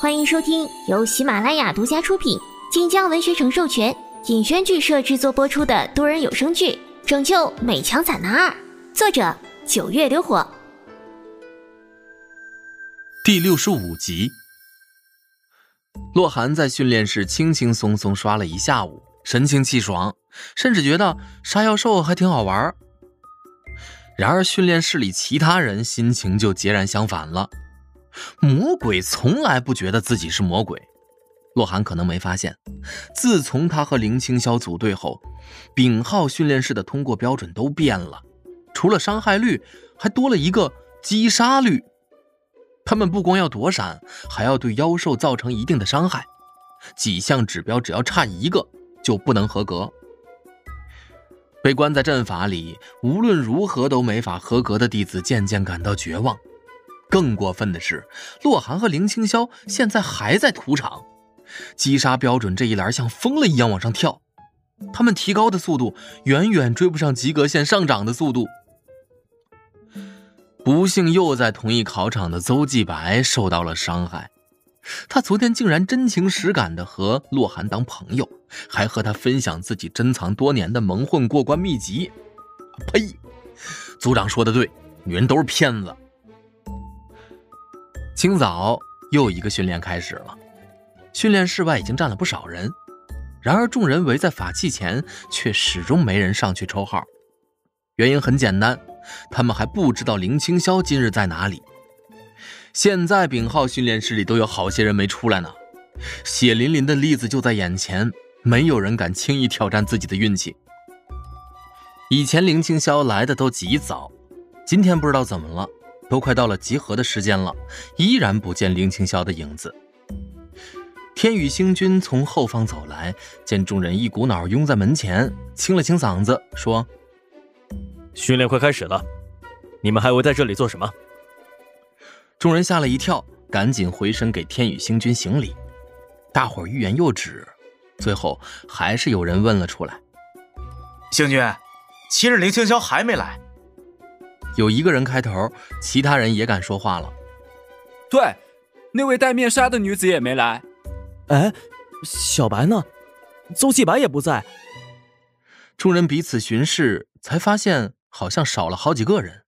欢迎收听由喜马拉雅独家出品、晋江文学城授权、尹轩剧社制作播出的多人有声剧《拯救美强惨男二》，作者九月流火。第六十五集，洛寒在训练室轻轻松松刷了一下午，神清气爽，甚至觉得杀妖兽还挺好玩。然而，训练室里其他人心情就截然相反了。魔鬼从来不觉得自己是魔鬼，洛寒可能没发现，自从他和林青霄组队后，丙号训练室的通过标准都变了，除了伤害率，还多了一个击杀率。他们不光要躲闪，还要对妖兽造成一定的伤害，几项指标只要差一个就不能合格。被关在阵法里，无论如何都没法合格的弟子渐渐感到绝望。更过分的是，洛寒和林青霄现在还在屠场，击杀标准这一栏像疯了一样往上跳，他们提高的速度远远追不上及格线上涨的速度。不幸又在同一考场的邹继白受到了伤害，他昨天竟然真情实感的和洛寒当朋友，还和他分享自己珍藏多年的蒙混过关秘籍。呸！组长说的对，女人都是骗子。清早又一个训练开始了，训练室外已经站了不少人，然而众人围在法器前，却始终没人上去抽号。原因很简单，他们还不知道林青霄今日在哪里。现在丙号训练室里都有好些人没出来呢，血淋淋的例子就在眼前，没有人敢轻易挑战自己的运气。以前林青霄来的都极早，今天不知道怎么了。都快到了集合的时间了，依然不见林青霄的影子。天宇星君从后方走来，见众人一股脑拥在门前，清了清嗓子说：“训练快开始了，你们还围在这里做什么？”众人吓了一跳，赶紧回身给天宇星君行礼。大伙欲言又止，最后还是有人问了出来：“星君，七日林青霄还没来？”有一个人开头，其他人也敢说话了。对，那位戴面纱的女子也没来。哎，小白呢？邹继白也不在。众人彼此巡视，才发现好像少了好几个人。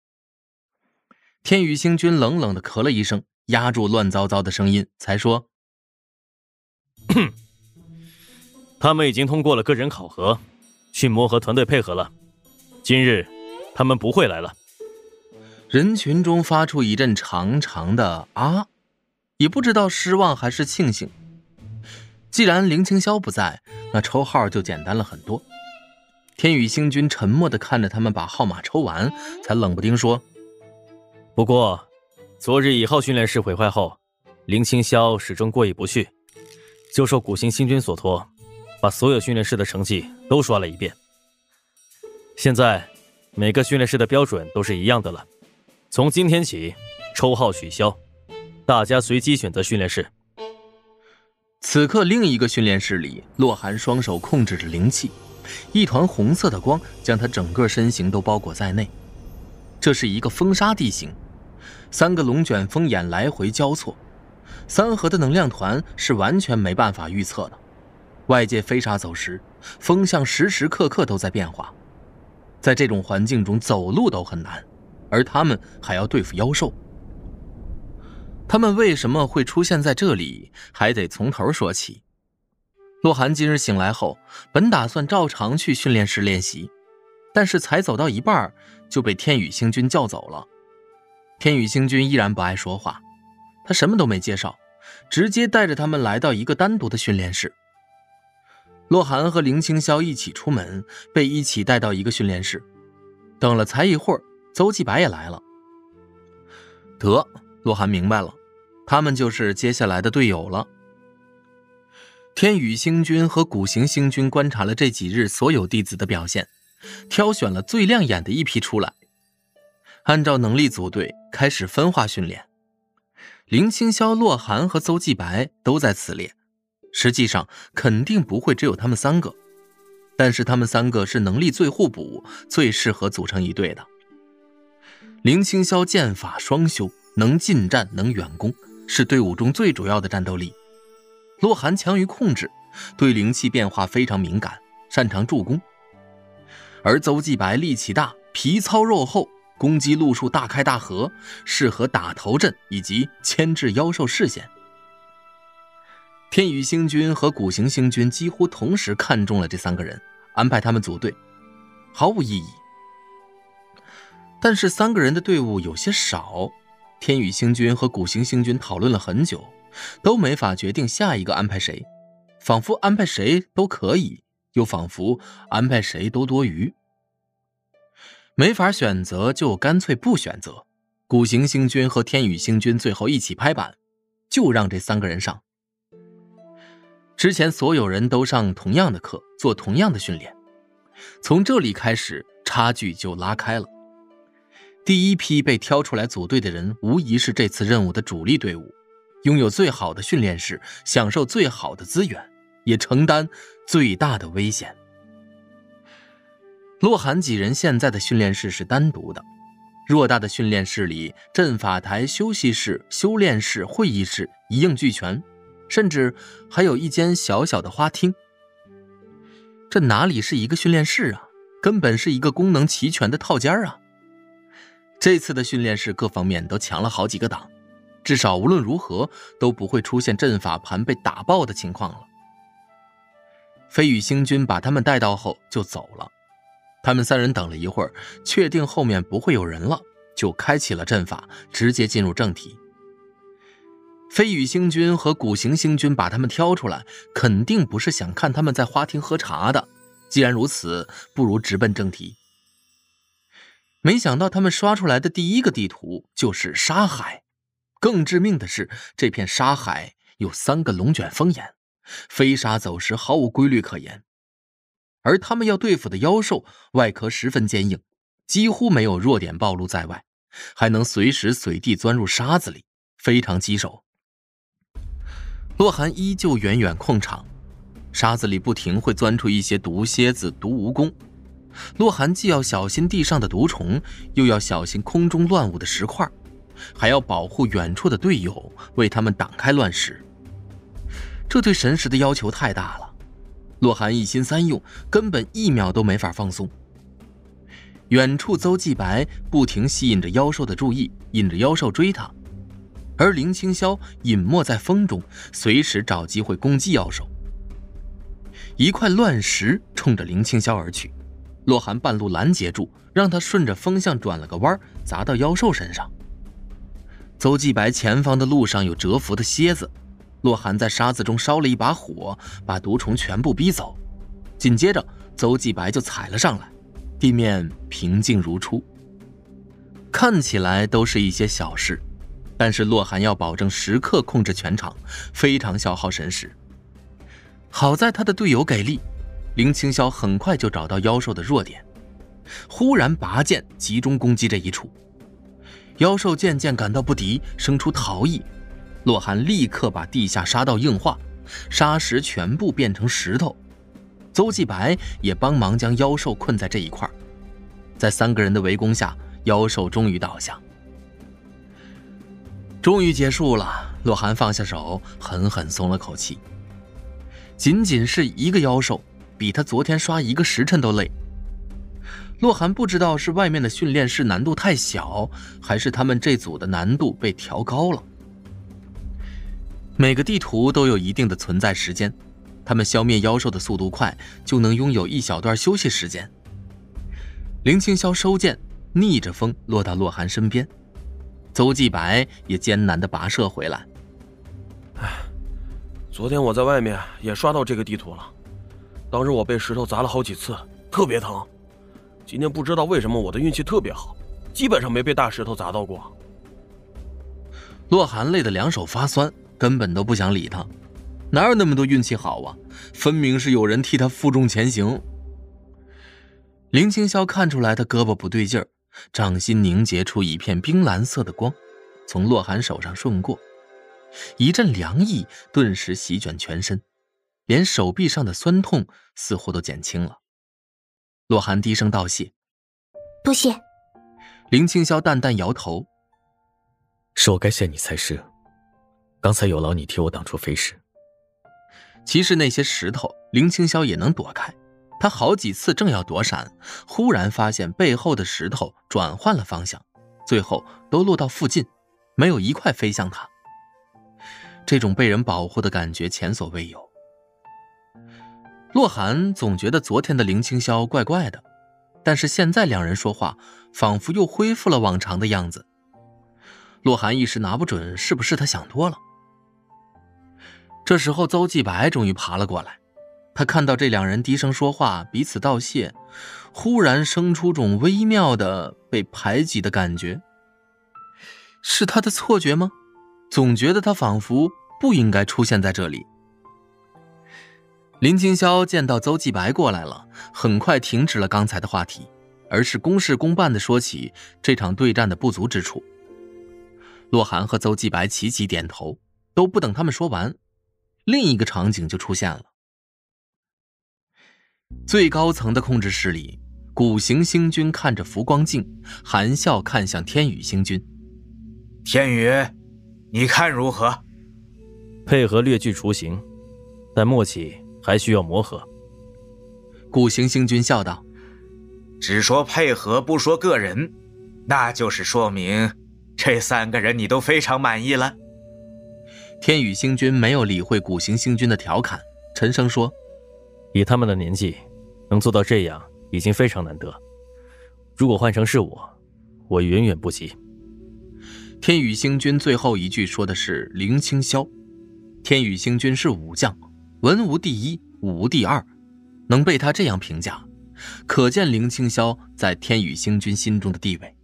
天宇星君冷冷的咳了一声，压住乱糟糟的声音，才说：“ 他们已经通过了个人考核，去魔和团队配合了。今日，他们不会来了。”人群中发出一阵长长的啊，也不知道失望还是庆幸。既然林青霄不在，那抽号就简单了很多。天宇星君沉默地看着他们把号码抽完，才冷不丁说：“不过，昨日以号训练室毁坏后，林青霄始终过意不去，就受古行星君所托，把所有训练室的成绩都刷了一遍。现在，每个训练室的标准都是一样的了。”从今天起，抽号取消，大家随机选择训练室。此刻，另一个训练室里，洛寒双手控制着灵气，一团红色的光将他整个身形都包裹在内。这是一个风沙地形，三个龙卷风眼来回交错，三合的能量团是完全没办法预测的。外界飞沙走石，风向时时刻刻都在变化，在这种环境中走路都很难。而他们还要对付妖兽，他们为什么会出现在这里？还得从头说起。洛寒今日醒来后，本打算照常去训练室练习，但是才走到一半，就被天宇星君叫走了。天宇星君依然不爱说话，他什么都没介绍，直接带着他们来到一个单独的训练室。洛寒和林青霄一起出门，被一起带到一个训练室，等了才一会儿。邹继白也来了。得，洛寒明白了，他们就是接下来的队友了。天宇星君和古行星君观察了这几日所有弟子的表现，挑选了最亮眼的一批出来，按照能力组队，开始分化训练。林清霄、洛寒和邹继白都在此列，实际上肯定不会只有他们三个，但是他们三个是能力最互补、最适合组成一队的。林青霄剑法双修，能近战，能远攻，是队伍中最主要的战斗力。洛寒强于控制，对灵气变化非常敏感，擅长助攻。而邹继白力气大，皮糙肉厚，攻击路数大开大合，适合打头阵以及牵制妖兽视线。天宇星君和古行星君几乎同时看中了这三个人，安排他们组队，毫无意义。但是三个人的队伍有些少，天宇星君和古行星君讨论了很久，都没法决定下一个安排谁，仿佛安排谁都可以，又仿佛安排谁都多余。没法选择，就干脆不选择。古行星君和天宇星君最后一起拍板，就让这三个人上。之前所有人都上同样的课，做同样的训练，从这里开始差距就拉开了。第一批被挑出来组队的人，无疑是这次任务的主力队伍，拥有最好的训练室，享受最好的资源，也承担最大的危险。洛寒几人现在的训练室是单独的，偌大的训练室里，阵法台、休息室、修炼室、会议室一应俱全，甚至还有一间小小的花厅。这哪里是一个训练室啊，根本是一个功能齐全的套间啊！这次的训练室各方面都强了好几个档，至少无论如何都不会出现阵法盘被打爆的情况了。飞羽星君把他们带到后就走了，他们三人等了一会儿，确定后面不会有人了，就开启了阵法，直接进入正题。飞羽星君和古行星君把他们挑出来，肯定不是想看他们在花厅喝茶的。既然如此，不如直奔正题。没想到他们刷出来的第一个地图就是沙海，更致命的是，这片沙海有三个龙卷风眼，飞沙走石，毫无规律可言。而他们要对付的妖兽外壳十分坚硬，几乎没有弱点暴露在外，还能随时随地钻入沙子里，非常棘手。洛寒依旧远远控场，沙子里不停会钻出一些毒蝎子、毒蜈蚣。洛寒既要小心地上的毒虫，又要小心空中乱舞的石块，还要保护远处的队友，为他们挡开乱石。这对神识的要求太大了，洛寒一心三用，根本一秒都没法放松。远处邹继白不停吸引着妖兽的注意，引着妖兽追他，而林清霄隐没在风中，随时找机会攻击妖兽。一块乱石冲着林清霄而去。洛寒半路拦截住，让他顺着风向转了个弯，砸到妖兽身上。邹继白前方的路上有蛰伏的蝎子，洛寒在沙子中烧了一把火，把毒虫全部逼走。紧接着，邹继白就踩了上来，地面平静如初。看起来都是一些小事，但是洛寒要保证时刻控制全场，非常消耗神识。好在他的队友给力。林清霄很快就找到妖兽的弱点，忽然拔剑集中攻击这一处。妖兽渐渐感到不敌，生出逃逸。洛寒立刻把地下沙道硬化，沙石全部变成石头。邹继白也帮忙将妖兽困在这一块。在三个人的围攻下，妖兽终于倒下，终于结束了。洛寒放下手，狠狠松了口气。仅仅是一个妖兽。比他昨天刷一个时辰都累。洛寒不知道是外面的训练室难度太小，还是他们这组的难度被调高了。每个地图都有一定的存在时间，他们消灭妖兽的速度快，就能拥有一小段休息时间。林清霄收剑，逆着风落到洛寒身边，邹继白也艰难地跋涉回来。哎，昨天我在外面也刷到这个地图了。当时我被石头砸了好几次，特别疼。今天不知道为什么我的运气特别好，基本上没被大石头砸到过。洛寒累得两手发酸，根本都不想理他。哪有那么多运气好啊？分明是有人替他负重前行。林青霄看出来他胳膊不对劲儿，掌心凝结出一片冰蓝色的光，从洛寒手上顺过，一阵凉意顿时席卷全身。连手臂上的酸痛似乎都减轻了。洛寒低声道谢：“多谢。”林青霄淡淡摇头：“是我该谢你才是。刚才有劳你替我挡住飞石。其实那些石头，林青霄也能躲开。他好几次正要躲闪，忽然发现背后的石头转换了方向，最后都落到附近，没有一块飞向他。这种被人保护的感觉前所未有。洛寒总觉得昨天的林青霄怪怪的，但是现在两人说话，仿佛又恢复了往常的样子。洛寒一时拿不准是不是他想多了。这时候，邹继白终于爬了过来。他看到这两人低声说话，彼此道谢，忽然生出种微妙的被排挤的感觉。是他的错觉吗？总觉得他仿佛不应该出现在这里。林青霄见到邹继白过来了，很快停止了刚才的话题，而是公事公办的说起这场对战的不足之处。洛寒和邹继白齐齐点头，都不等他们说完，另一个场景就出现了。最高层的控制室里，古行星君看着浮光镜，含笑看向天宇星君。天宇，你看如何？配合略具雏形，但默契还需要磨合。古行星君笑道：“只说配合，不说个人，那就是说明这三个人你都非常满意了。”天宇星君没有理会古行星君的调侃，沉声说：“以他们的年纪。”能做到这样已经非常难得，如果换成是我，我远远不及。天宇星君最后一句说的是林清霄，天宇星君是武将，文无第一，武无第二，能被他这样评价，可见林清霄在天宇星君心中的地位。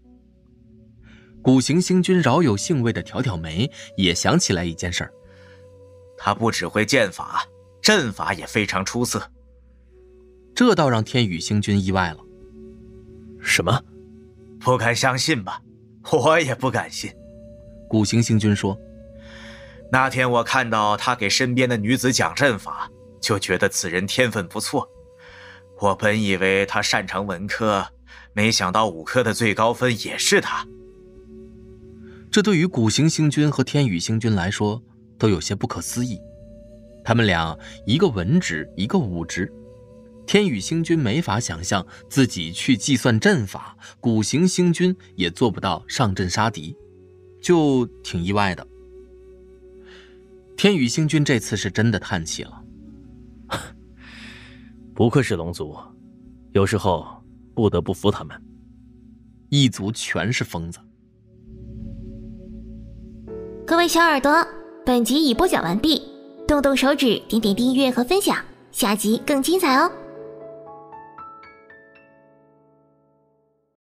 古行星君饶有兴味的挑挑眉，也想起来一件事儿，他不只会剑法，阵法也非常出色。这倒让天宇星君意外了。什么？不敢相信吧？我也不敢信。古行星君说：“那天我看到他给身边的女子讲阵法，就觉得此人天分不错。我本以为他擅长文科，没想到武科的最高分也是他。这对于古行星君和天宇星君来说都有些不可思议。他们俩一个文职，一个武职。”天宇星君没法想象自己去计算阵法，古行星君也做不到上阵杀敌，就挺意外的。天宇星君这次是真的叹气了，不愧是龙族，有时候不得不服他们。一族全是疯子。各位小耳朵，本集已播讲完毕，动动手指，点点订阅和分享，下集更精彩哦。